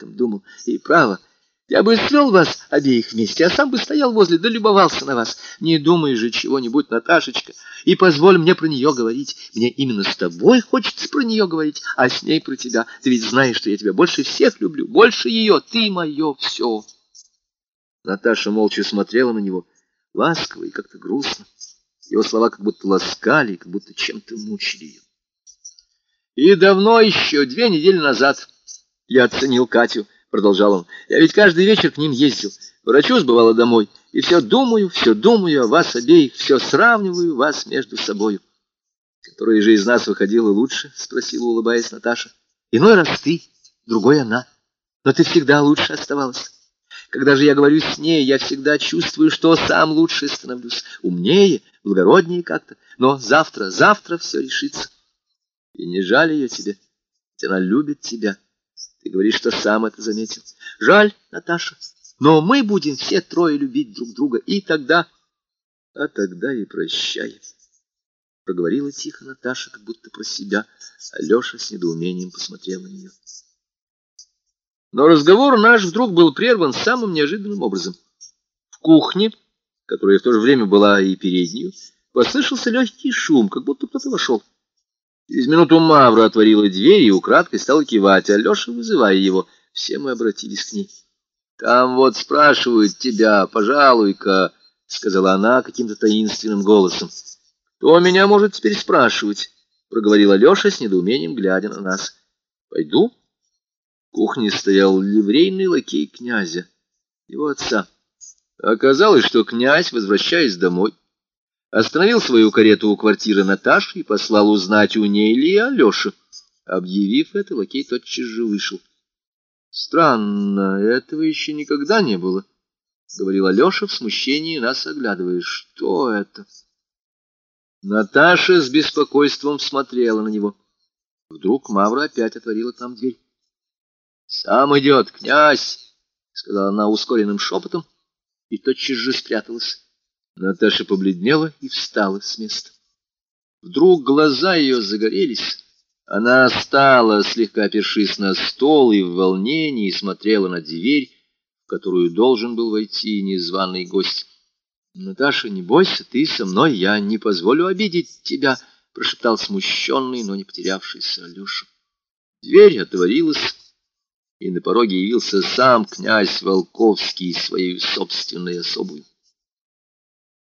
думал. И право, я бы свел вас обеих вместе, а сам бы стоял возле, да любовался на вас. Не думай же чего-нибудь, Наташечка, и позволь мне про нее говорить. Мне именно с тобой хочется про нее говорить, а с ней про тебя. Ты ведь знаешь, что я тебя больше всех люблю, больше ее, ты мое все. Наташа молча смотрела на него, ласково и как-то грустно. Его слова как будто ласкали, как будто чем-то мучили ее. И давно еще, две недели назад, я оценил Катю, продолжал он. Я ведь каждый вечер к ним ездил. Врачу сбывало домой. И все думаю, все думаю о вас обеих, все сравниваю вас между собою. Которая же из нас выходила лучше? Спросила, улыбаясь Наташа. Иной раз ты, другой она. Но ты всегда лучше оставалась. Когда же я говорю с ней, я всегда чувствую, что сам лучше становлюсь. Умнее, благороднее как-то. Но завтра, завтра все решится. И не жаль ее тебе, ведь она любит тебя. Ты говоришь, что сам это заметил. Жаль, Наташа, но мы будем все трое любить друг друга, и тогда... А тогда и прощай. Проговорила тихо Наташа, как будто про себя. Алеша с недоумением посмотрел на нее. Но разговор наш вдруг был прерван самым неожиданным образом. В кухне, которая в то же время была и переднюю, послышался легкий шум, как будто кто-то вошел. Через минуту Мавра отворила дверь и украдкой стала кивать, а Леша, вызывая его, все мы обратились к ней. — Там вот спрашивают тебя, пожалуй-ка, — сказала она каким-то таинственным голосом. — Кто меня может теперь спрашивать? — проговорила Леша с недоумением, глядя на нас. — Пойду. В кухне стоял ливрейный лакей князя, его отца. Оказалось, что князь, возвращаясь домой, остановил свою карету у квартиры Наташи и послал узнать, у ней ли Алеша. Объявив это, лакей тотчас же вышел. «Странно, этого еще никогда не было», — говорил Алеша в смущении, нас оглядывая. «Что это?» Наташа с беспокойством смотрела на него. Вдруг Мавра опять отворила к нам дверь. «Сам идет, князь!» — сказала она ускоренным шепотом и тотчас же спряталась. Наташа побледнела и встала с места. Вдруг глаза ее загорелись. Она стала, слегка опершись на стол, и в волнении смотрела на дверь, в которую должен был войти незваный гость. «Наташа, не бойся, ты со мной, я не позволю обидеть тебя», — прошептал смущенный, но не потерявшийся Алеша. Дверь отворилась, и на пороге явился сам князь Волковский своей собственной особой.